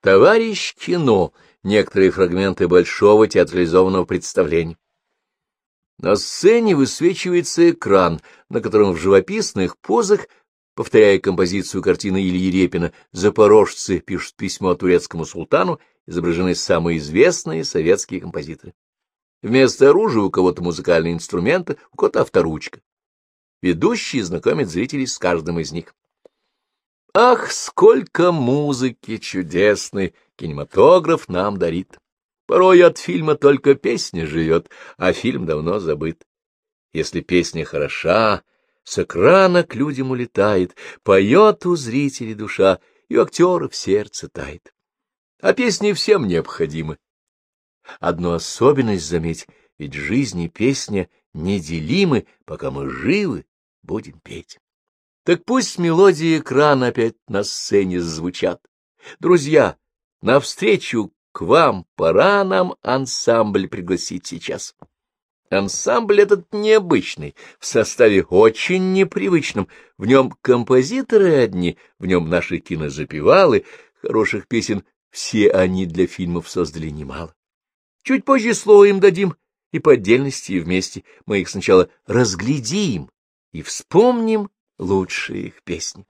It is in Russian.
Товарищ кино — некоторые фрагменты большого театрализованного представления. На сцене высвечивается экран, на котором в живописных позах, повторяя композицию картины Ильи Репина, запорожцы пишут письмо турецкому султану, изображены самые известные советские композиторы. Вместо оружия у кого-то музыкальные инструменты, у кого-то авторучка. Ведущий знакомит зрителей с каждым из них. Ах, сколько музыки чудесной кинематограф нам дарит! Порой от фильма только песня живет, а фильм давно забыт. Если песня хороша, с экрана к людям улетает, поет у зрителей душа, и у актера в сердце тает. А песни всем необходимы. Одну особенность заметь, ведь жизнь и песня неделимы, пока мы живы, будем петь. Так пусть мелодии экрана опять на сцене звучат. Друзья, навстречу к вам пора нам ансамбль пригласить сейчас. Ансамбль этот необычный, в составе очень непривычном. В нем композиторы одни, в нем наши кинозапевалы, хороших песен все они для фильмов создали немало. Чуть позже слово им дадим, и по отдельности, и вместе. Мы их сначала разглядим и вспомним лучшие их песни.